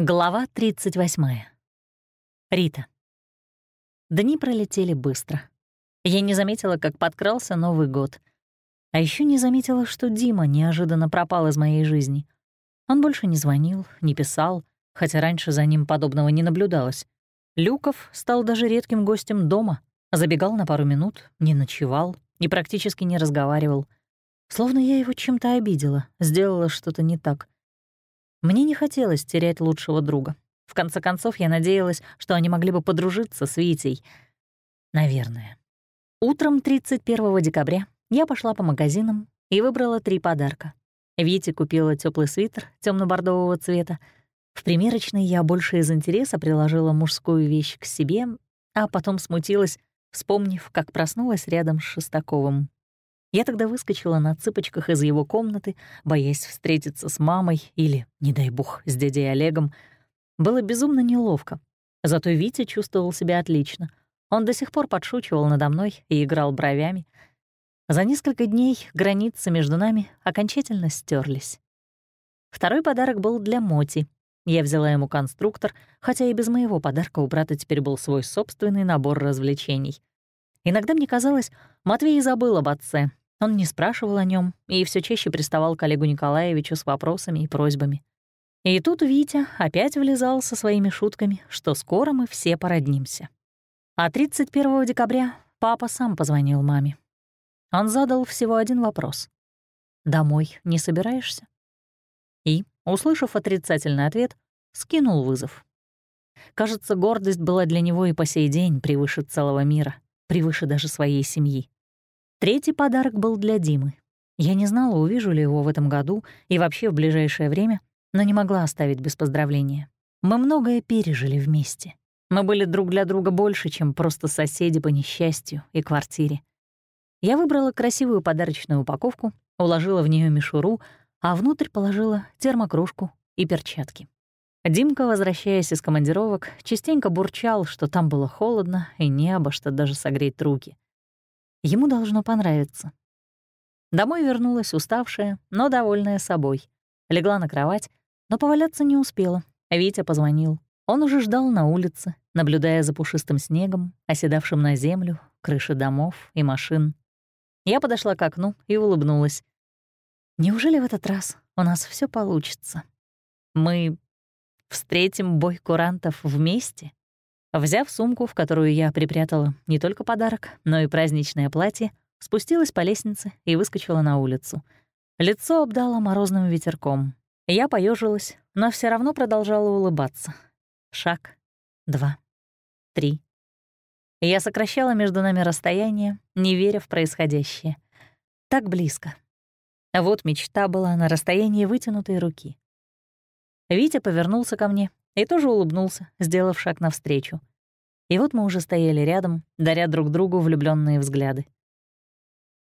Глава 38. Рита. Дни пролетели быстро. Я не заметила, как подкрался Новый год. А еще не заметила, что Дима неожиданно пропал из моей жизни. Он больше не звонил, не писал, хотя раньше за ним подобного не наблюдалось. Люков стал даже редким гостем дома, забегал на пару минут, не ночевал и практически не разговаривал. Словно я его чем-то обидела, сделала что-то не так — мне не хотелось терять лучшего друга. В конце концов, я надеялась, что они могли бы подружиться с Витей. Наверное. Утром 31 декабря я пошла по магазинам и выбрала три подарка. Вите купила теплый свитер темно бордового цвета. В примерочной я больше из интереса приложила мужскую вещь к себе, а потом смутилась, вспомнив, как проснулась рядом с Шестаковым. Я тогда выскочила на цыпочках из его комнаты, боясь встретиться с мамой или, не дай бог, с дядей Олегом. Было безумно неловко. Зато Витя чувствовал себя отлично. Он до сих пор подшучивал надо мной и играл бровями. За несколько дней границы между нами окончательно стерлись. Второй подарок был для Моти. Я взяла ему конструктор, хотя и без моего подарка у брата теперь был свой собственный набор развлечений. Иногда мне казалось, Матвей забыл об отце, он не спрашивал о нем и все чаще приставал к Олегу Николаевичу с вопросами и просьбами. И тут Витя опять влезал со своими шутками, что скоро мы все породнимся. А 31 декабря папа сам позвонил маме. Он задал всего один вопрос. «Домой не собираешься?» И, услышав отрицательный ответ, скинул вызов. Кажется, гордость была для него и по сей день превыше целого мира, превыше даже своей семьи. Третий подарок был для Димы. Я не знала, увижу ли его в этом году и вообще в ближайшее время, но не могла оставить без поздравления. Мы многое пережили вместе. Мы были друг для друга больше, чем просто соседи по несчастью и квартире. Я выбрала красивую подарочную упаковку, уложила в нее мишуру, а внутрь положила термокружку и перчатки. Димка, возвращаясь из командировок, частенько бурчал, что там было холодно и не обо что даже согреть руки — Ему должно понравиться. Домой вернулась уставшая, но довольная собой. Легла на кровать, но поваляться не успела. Витя позвонил. Он уже ждал на улице, наблюдая за пушистым снегом, оседавшим на землю, крыши домов и машин. Я подошла к окну и улыбнулась. Неужели в этот раз у нас все получится? Мы встретим бой курантов вместе? Взяв сумку, в которую я припрятала не только подарок, но и праздничное платье, спустилась по лестнице и выскочила на улицу. Лицо обдало морозным ветерком. Я поежилась, но все равно продолжала улыбаться. Шаг, два, три. Я сокращала между нами расстояние, не веря в происходящее. Так близко. Вот мечта была на расстоянии вытянутой руки. Витя повернулся ко мне и тоже улыбнулся, сделав шаг навстречу. И вот мы уже стояли рядом, даря друг другу влюбленные взгляды.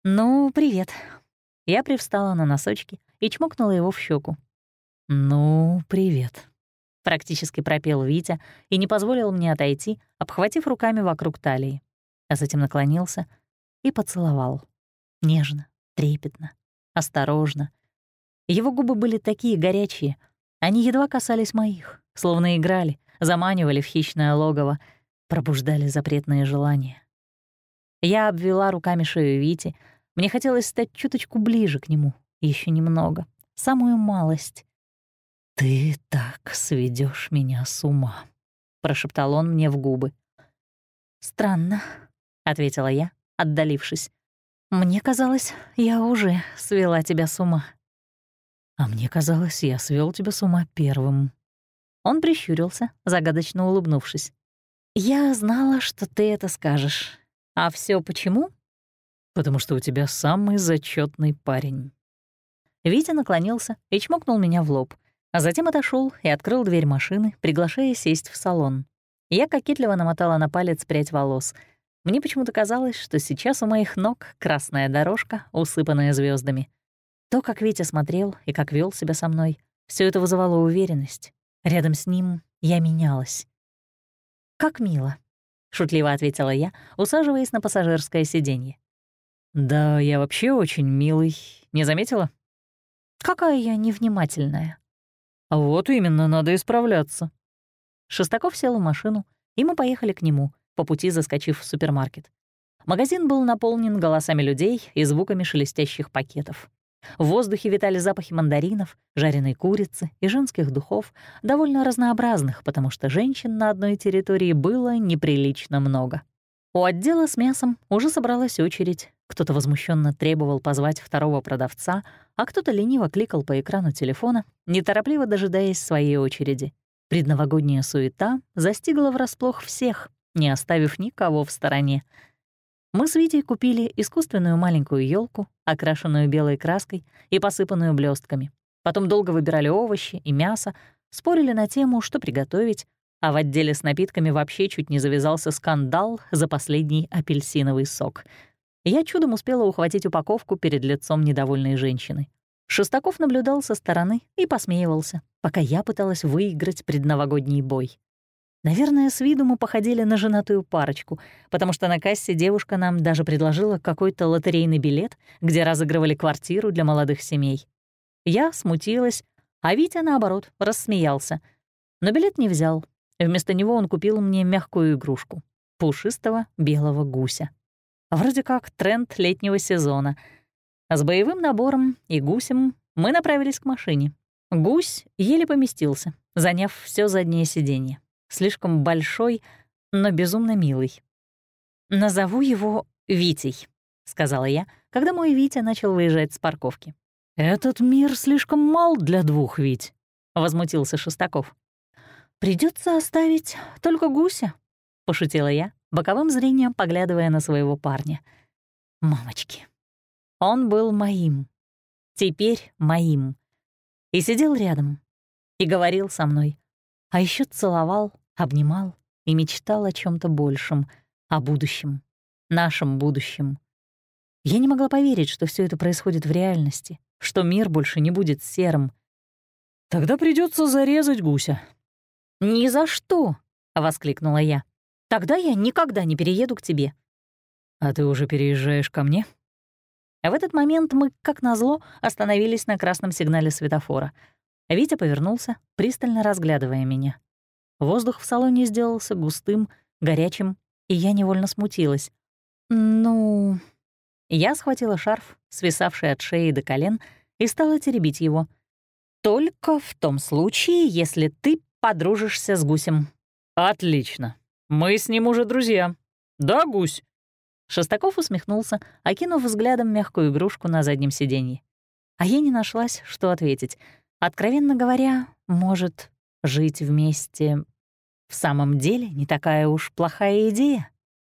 «Ну, привет». Я привстала на носочки и чмокнула его в щеку. «Ну, привет», — практически пропел Витя и не позволил мне отойти, обхватив руками вокруг талии, а затем наклонился и поцеловал. Нежно, трепетно, осторожно. Его губы были такие горячие, они едва касались моих, словно играли, заманивали в хищное логово, пробуждали запретные желания. Я обвела руками шею Вити. Мне хотелось стать чуточку ближе к нему, еще немного, самую малость. «Ты так сведешь меня с ума», — прошептал он мне в губы. «Странно», — ответила я, отдалившись. «Мне казалось, я уже свела тебя с ума». «А мне казалось, я свел тебя с ума первым». Он прищурился, загадочно улыбнувшись. «Я знала, что ты это скажешь. А все почему?» «Потому что у тебя самый зачетный парень». Витя наклонился и чмокнул меня в лоб, а затем отошел и открыл дверь машины, приглашая сесть в салон. Я кокетливо намотала на палец прядь волос. Мне почему-то казалось, что сейчас у моих ног красная дорожка, усыпанная звездами. То, как Витя смотрел и как вел себя со мной, все это вызывало уверенность. Рядом с ним я менялась. «Как мило», — шутливо ответила я, усаживаясь на пассажирское сиденье. «Да, я вообще очень милый. Не заметила?» «Какая я невнимательная». А вот именно, надо исправляться. Шестаков сел в машину, и мы поехали к нему, по пути заскочив в супермаркет. Магазин был наполнен голосами людей и звуками шелестящих пакетов. В воздухе витали запахи мандаринов, жареной курицы и женских духов, довольно разнообразных, потому что женщин на одной территории было неприлично много. У отдела с мясом уже собралась очередь. Кто-то возмущенно требовал позвать второго продавца, а кто-то лениво кликал по экрану телефона, неторопливо дожидаясь своей очереди. Предновогодняя суета застигла врасплох всех, не оставив никого в стороне. Мы с Витей купили искусственную маленькую елку, окрашенную белой краской и посыпанную блестками. Потом долго выбирали овощи и мясо, спорили на тему, что приготовить, а в отделе с напитками вообще чуть не завязался скандал за последний апельсиновый сок. Я чудом успела ухватить упаковку перед лицом недовольной женщины. Шестаков наблюдал со стороны и посмеивался, пока я пыталась выиграть предновогодний бой. Наверное, с виду мы походили на женатую парочку, потому что на кассе девушка нам даже предложила какой-то лотерейный билет, где разыгрывали квартиру для молодых семей. Я смутилась, а Витя, наоборот, рассмеялся. Но билет не взял, Вместо него он купил мне мягкую игрушку — пушистого белого гуся. Вроде как тренд летнего сезона. А с боевым набором и гусем мы направились к машине. Гусь еле поместился, заняв все заднее сиденье. Слишком большой, но безумно милый. «Назову его Витей», — сказала я, когда мой Витя начал выезжать с парковки. «Этот мир слишком мал для двух, Вить», — возмутился Шестаков. Придется оставить только гуся», — пошутила я, боковым зрением поглядывая на своего парня. «Мамочки, он был моим, теперь моим, и сидел рядом, и говорил со мной, а еще целовал, обнимал и мечтал о чем то большем, о будущем, нашем будущем. Я не могла поверить, что все это происходит в реальности, что мир больше не будет серым. «Тогда придется зарезать гуся», «Ни за что!» — воскликнула я. «Тогда я никогда не перееду к тебе». «А ты уже переезжаешь ко мне?» В этот момент мы, как назло, остановились на красном сигнале светофора. Витя повернулся, пристально разглядывая меня. Воздух в салоне сделался густым, горячим, и я невольно смутилась. «Ну...» Я схватила шарф, свисавший от шеи до колен, и стала теребить его. «Только в том случае, если ты подружишься с гусем». «Отлично. Мы с ним уже друзья. Да, гусь?» Шестаков усмехнулся, окинув взглядом мягкую игрушку на заднем сиденье. А я не нашлась, что ответить. Откровенно говоря, может, жить вместе в самом деле не такая уж плохая идея?